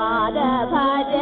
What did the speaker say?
பாத பாத